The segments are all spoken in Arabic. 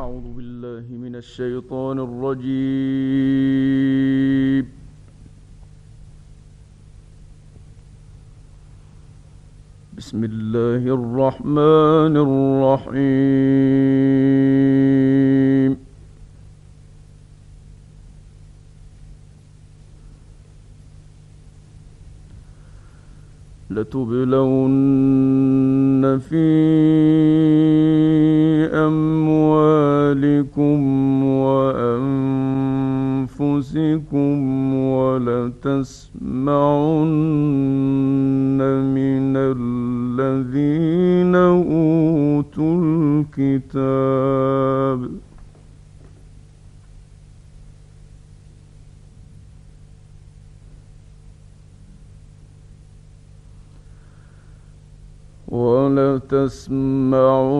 أعوذ بالله من الشيطان الرجيم. بسم الله الرحمن الرحيم. لتبلون في أموالكم وأنفسكم ولتسمعن من الذين أوتوا الكتاب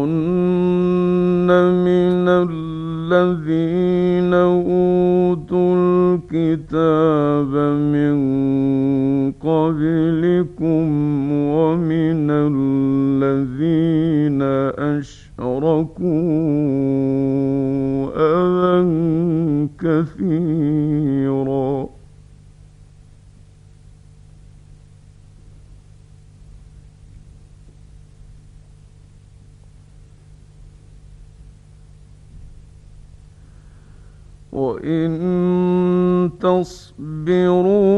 ولتسمعن من الذين أوتوا الكتاب من قبلكم ومن الذين أشركوا أذى كثيرا وإن تصبروا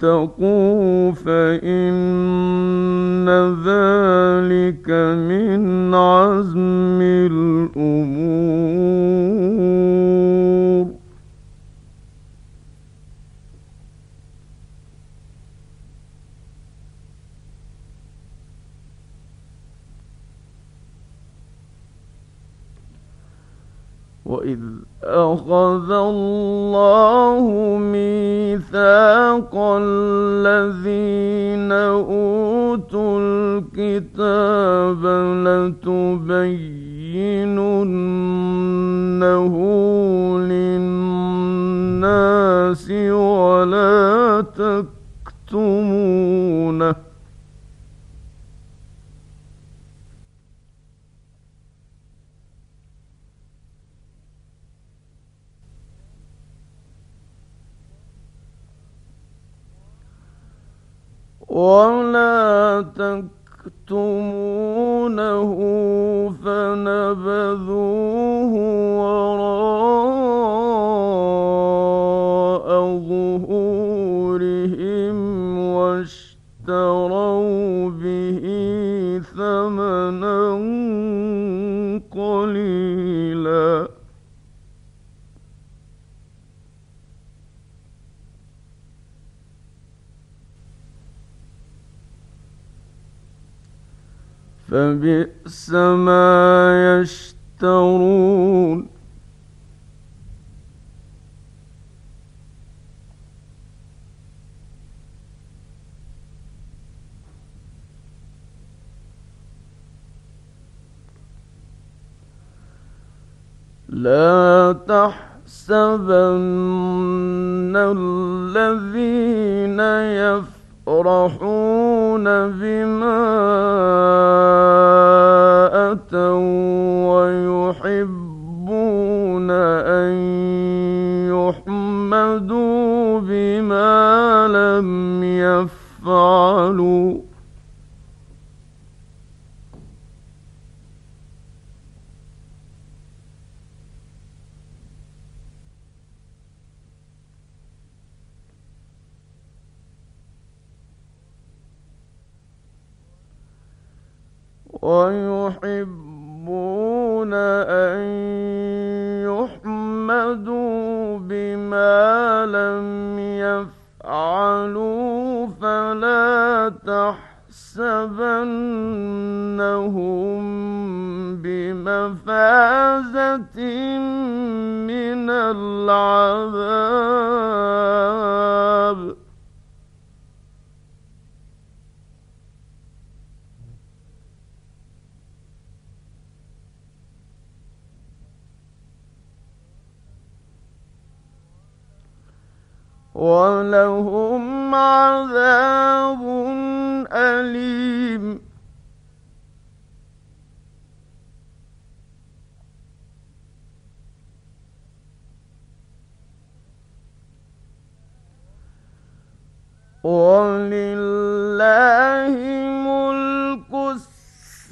وتتقوا فإن ذلك من عزم الأمور. وإذ أخذ الله ميثاق الذين أوتوا الكتاب لتبيننه للناس ولا تكتمونه ولا تكتمونه فنبذوه فبئس ما يشترون. لا تحسبن الذين يفرحون بما أتوا ويحبون أن يحمدوا بما لم يفعلوا. ويحبون أن يحمدوا بما لم يفعلوا فلا تحسبنهم بمفازة من العذاب. ولهم عذاب أليم. ولله ملك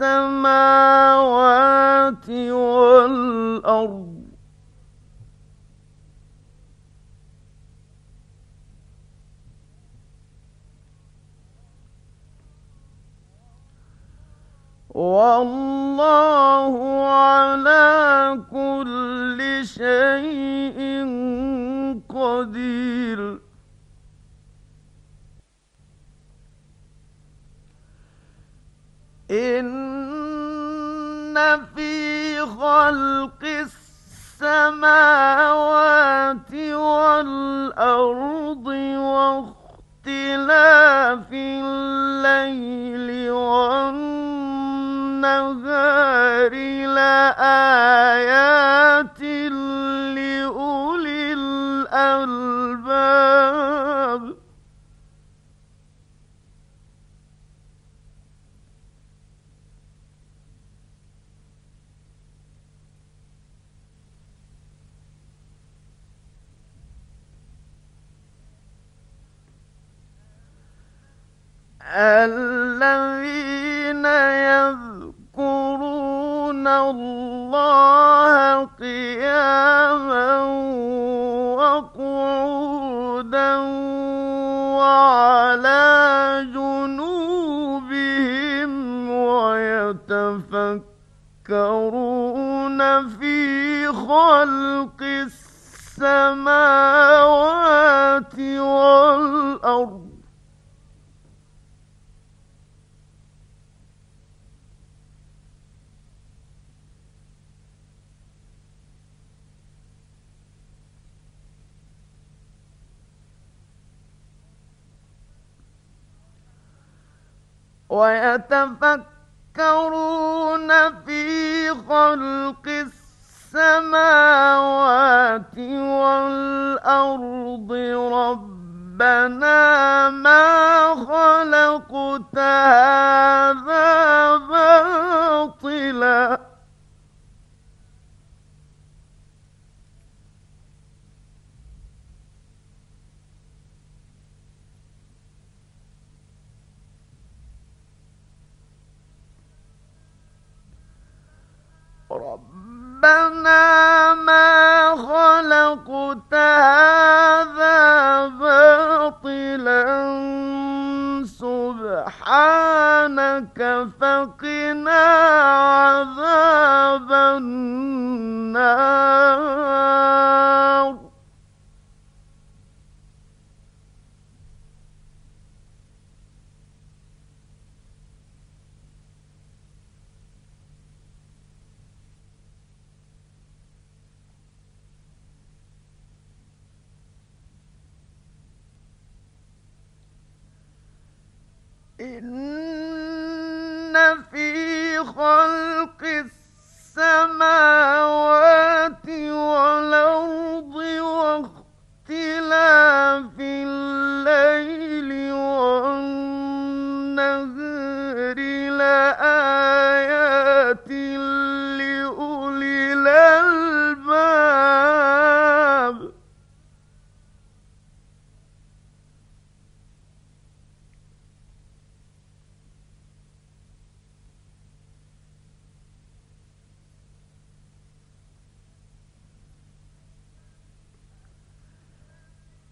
السماوات والأرض. والله على كل شيء قدير. إن في خلق السماوات والأرض واختلاف الليل والنهار لآيات لأولي الألباب. الذين يذكرون الله قياما وقعودا وعلى جنوبهم ويتفكرون في خلق السماوات والأرض ويتفكرون في خلق السماوات والأرض ربنا ما خلقت هذا سبحانك فقنا عذاب النار. إن في خلق السماوات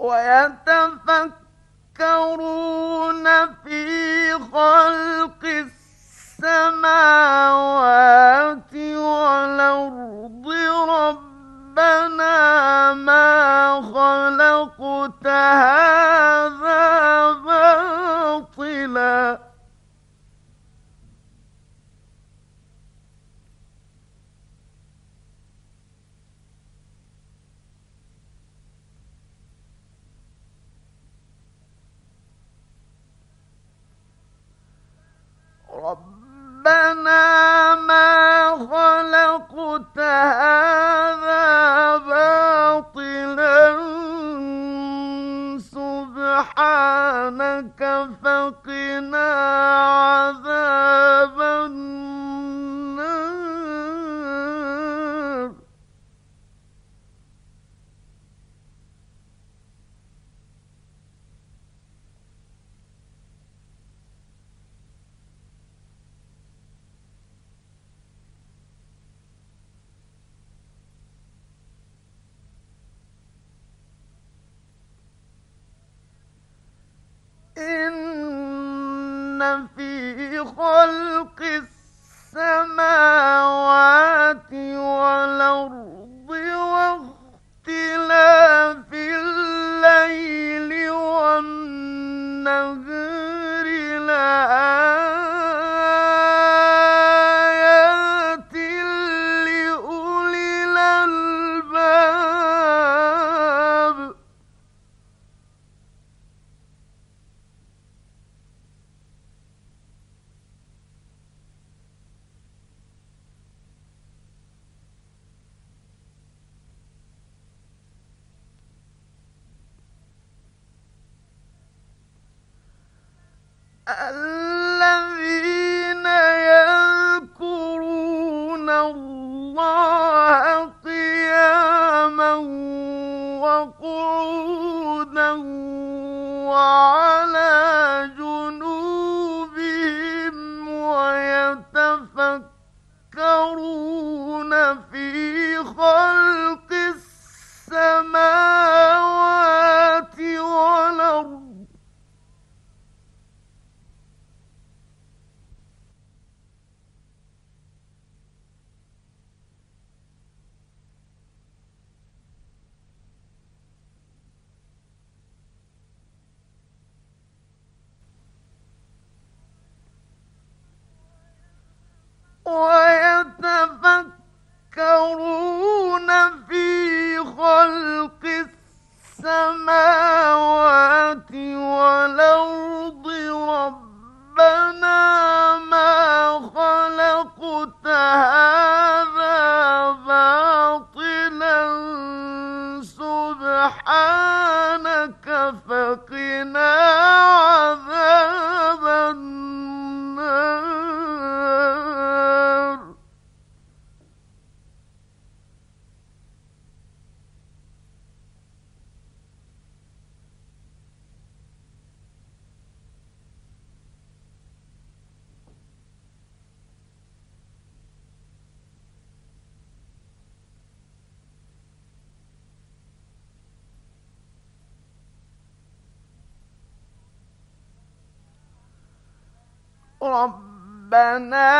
ويتفكرون في خلق السماوات يَتَفَكَّرُونَ فِي خَلْقِ السَّمَاوَاتِ وَالْأَرْضِ. Uh, 我。ربنا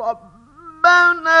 ربنا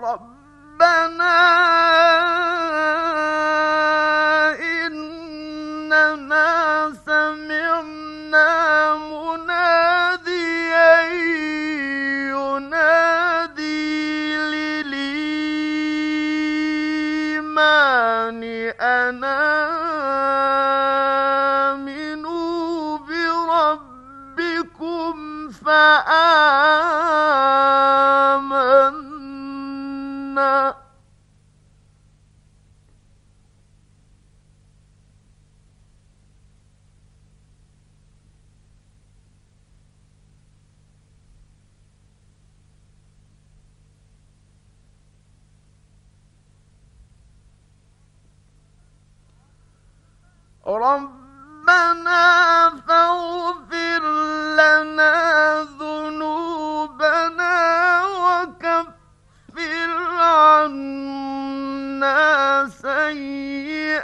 ربنا سيئات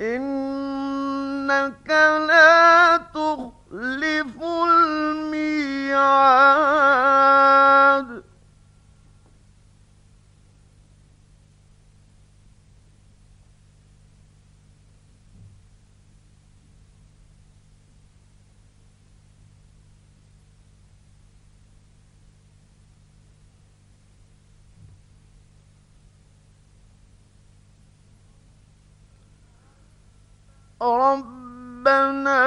إنك لا تخلف ربنا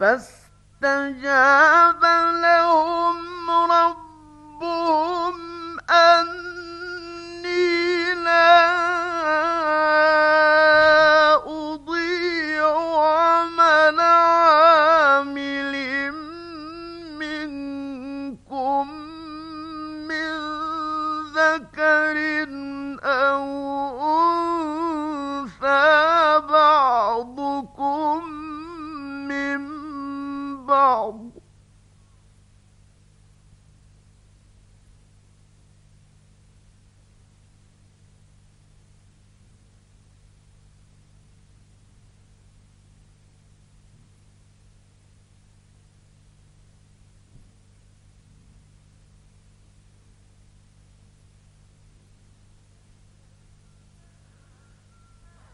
فاستجاب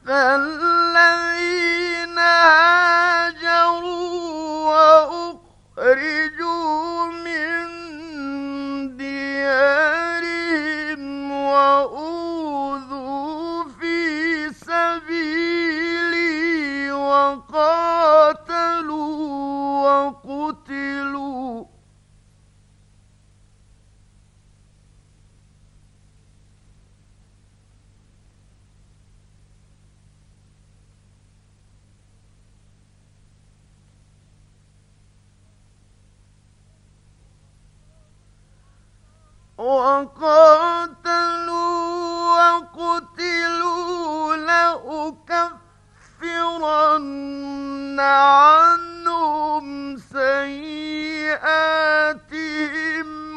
فالذين وقاتلوا وقتلوا لأكفرن عنهم سيئاتهم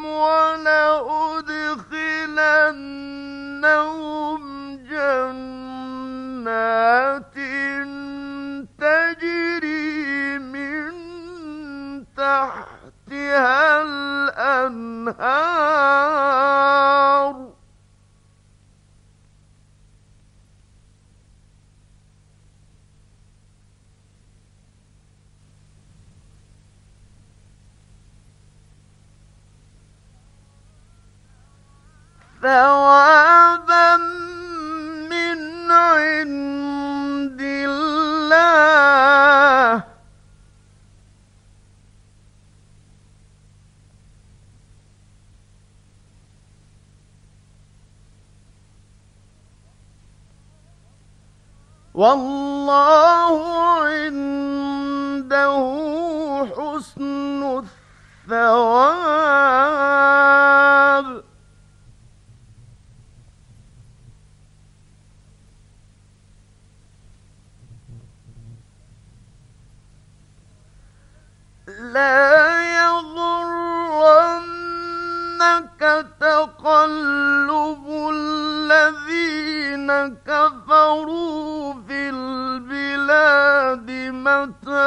ولأدخلنهم جنات تحتها الأنهار. ثوابا من عند الله والله عنده حسن الثواب. لا يغرنك تقلب الذين كفروا في البلاد متاع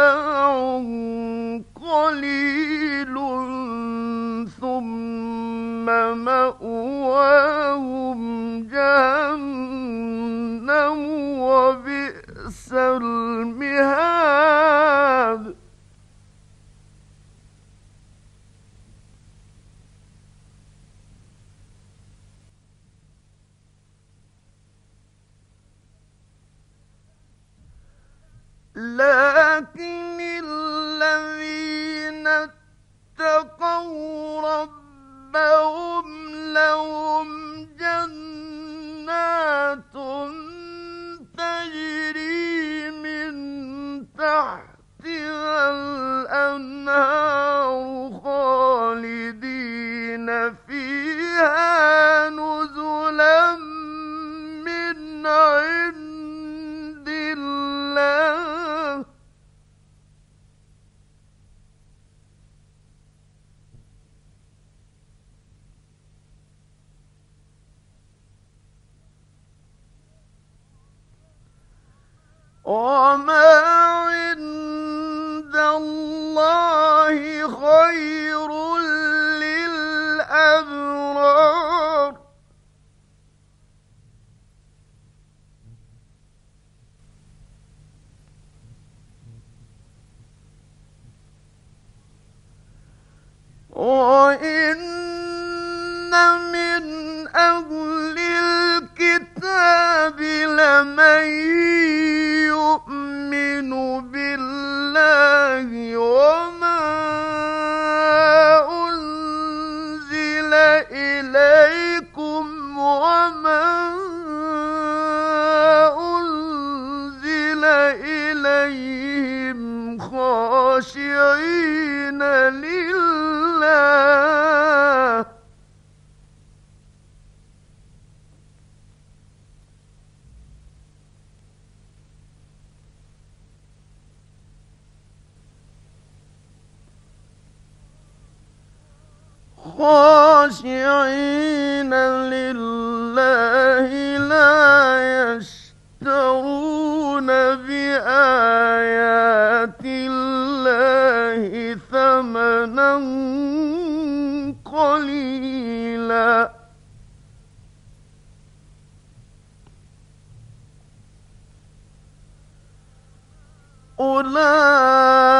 أولئك